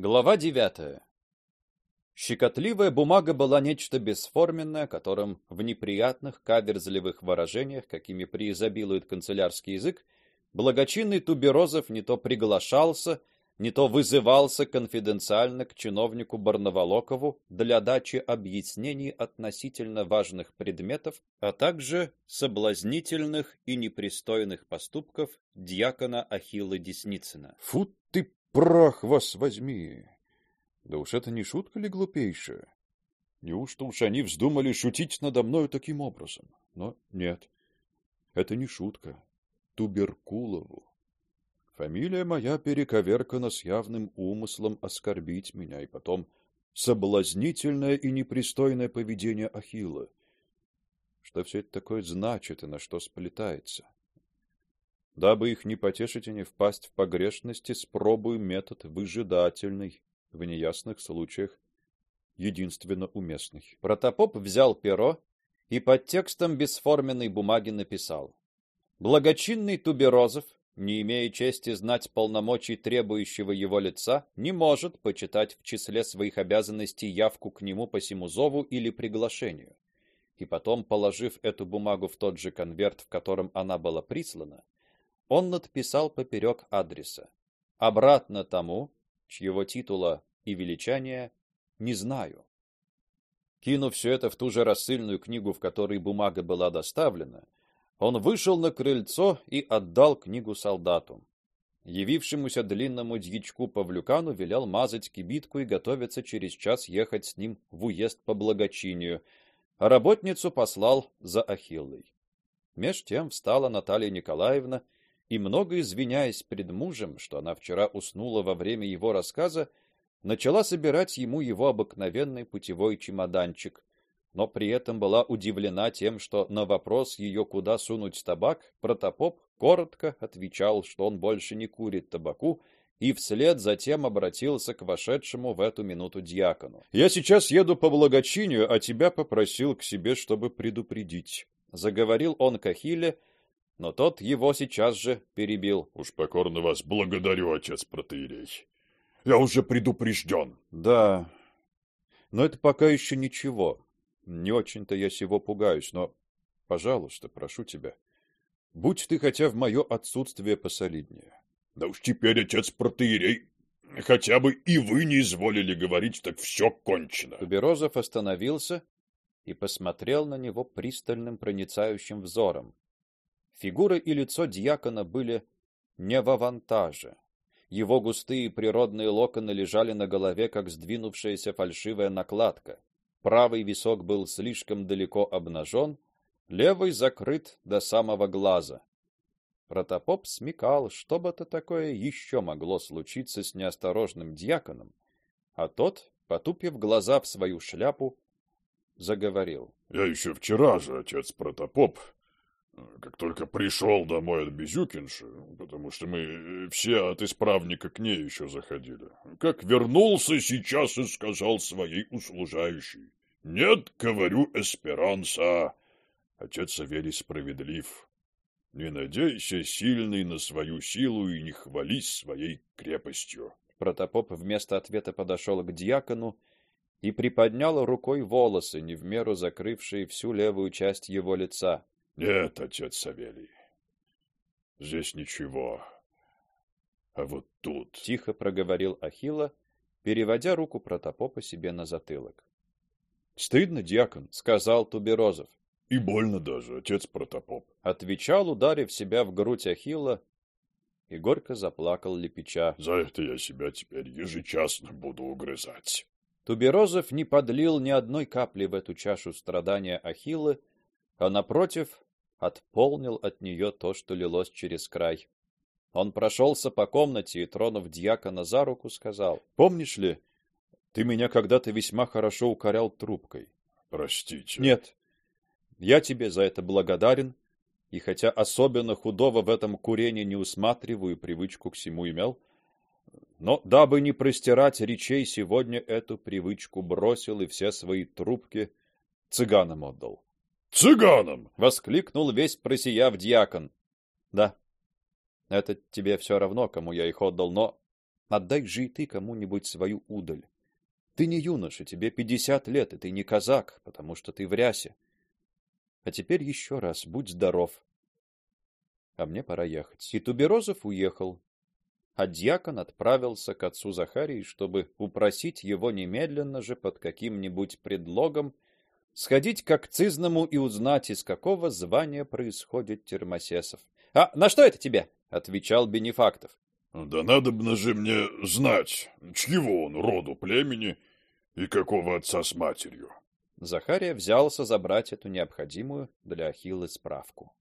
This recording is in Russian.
Глава девятая. Щекотливая бумага была нечто бесформенное, которым в неприятных каверзливых выражениях, какими преизобилует канцелярский язык, благочинный Туберозов не то приглашался, не то вызывался конфиденциально к чиновнику Барнаволокову для дачи объяснений относительно важных предметов, а также соблазнительных и непристойных поступков диакона Ахилла Десницына. Фу ты Прах вас возьми! Да уж это не шутка ли глупейшая? Неужто уж они вздумали шутить надо мною таким образом? Но нет, это не шутка. Туберкулову. Фамилия моя перековеркана с явным умыслом оскорбить меня, и потом соблазнительное и непристойное поведение Ахилла. Что все это такое значит и на что сплетается? Дабы их не потешить и не впасть в погрешности, спробую метод выжидательный, в неясных случаях единственно уместный. Протопоп взял перо и под текстом бесформенной бумаги написал: Благочинный Туберозов, не имея чести знать полномочий требующего его лица, не может почитать в числе своих обязанностей явку к нему по сему зову или приглашению. И потом, положив эту бумагу в тот же конверт, в котором она была прислана, он надписал поперек адреса: обратно тому, чьего титула и величания не знаю. Кинув все это в ту же рассыльную книгу, в которой бумага была доставлена, он вышел на крыльцо и отдал книгу солдату. Явившемуся длинному дьячку Павлюкану велел мазать кибитку и готовиться через час ехать с ним в уезд по благочинию, а работницу послал за Ахиллой. Меж тем встала Наталья Николаевна и много извиняясь пред мужем, что она вчера уснула во время его рассказа, начала собирать ему его обыкновенный путевой чемоданчик, но при этом была удивлена тем, что на вопрос ее, куда сунуть табак, протопоп коротко отвечал, что он больше не курит табаку, и вслед затем обратился к вошедшему в эту минуту диакону. Я сейчас еду по благочинию, а тебя попросил к себе, чтобы предупредить, заговорил он к Ахилле, но тот его сейчас же перебил. Уж покорно вас благодарю, отец протоиерей. Я уже предупрежден. Да. Но это пока еще ничего. Не очень-то я сего пугаюсь, но, пожалуйста, прошу тебя, будь ты хотя в мое отсутствие посолиднее. Да уж теперь, отец протоиерей, хотя бы и вы не изволили говорить, так все кончено. Туберозов остановился и посмотрел на него пристальным проницающим взором. Фигура и лицо диакона были не в авантаже. Его густые природные локоны лежали на голове, как сдвинувшаяся фальшивая накладка. Правый висок был слишком далеко обнажен, левый закрыт до самого глаза. Протопоп смекал, что бы это такое еще могло случиться с неосторожным диаконом, а тот, потупив глаза в свою шляпу, заговорил: "Я еще вчера же, отец Протопоп, как только пришел домой от Безюкинши, потому что мы все от исправника к ней еще заходили, как вернулся сейчас и сказал своей услужающей, «Нет, говорю, эсперанса, отец Савелий справедлив. Не надейся, сильный, на свою силу и не хвались своей крепостью». Протопоп вместо ответа подошел к диакону и приподнял рукой волосы, не в меру закрывшие всю левую часть его лица. Нет, отец Савелий. Здесь ничего. А вот тут, тихо проговорил Ахилла, переводя руку протопопа себе на затылок. Стыдно, диакон, сказал Туберозов. И больно даже, отец протопоп, отвечал, ударив себя в грудь Ахилла, и горько заплакал лепеча. За это я себя теперь ежечасно буду угрызать. Туберозов не подлил ни одной капли в эту чашу страдания Ахилла, а напротив отполнил от нее то, что лилось через край. Он прошелся по комнате и, тронув диакона за руку, сказал: "Помнишь ли, ты меня когда-то весьма хорошо укорял трубкой?" "Простите". "Нет. Я тебе за это благодарен, и хотя особенно худого в этом курении не усматриваю, привычку к всему имел, но дабы не простирать речей, сегодня эту привычку бросил и все свои трубки цыганам отдал. Цыганам! воскликнул весь просияв диакон. Да. Это тебе все равно, кому я их отдал, но Отдай же и ты кому-нибудь свою удаль. Ты не юноша, тебе пятьдесят лет, и ты не казак, потому что ты в рясе. А теперь еще раз будь здоров. А мне пора ехать. И Туберозов уехал. А дьякон отправился к отцу Захарии, чтобы упросить его немедленно же под каким-нибудь предлогом сходить к акцизному и узнать, из какого звания происходит Термосесов. А на что это тебе? отвечал Бенефактов. Да надобно же мне знать, чьего он роду племени и какого отца с матерью. Захария взялся забрать эту необходимую для Ахиллы справку.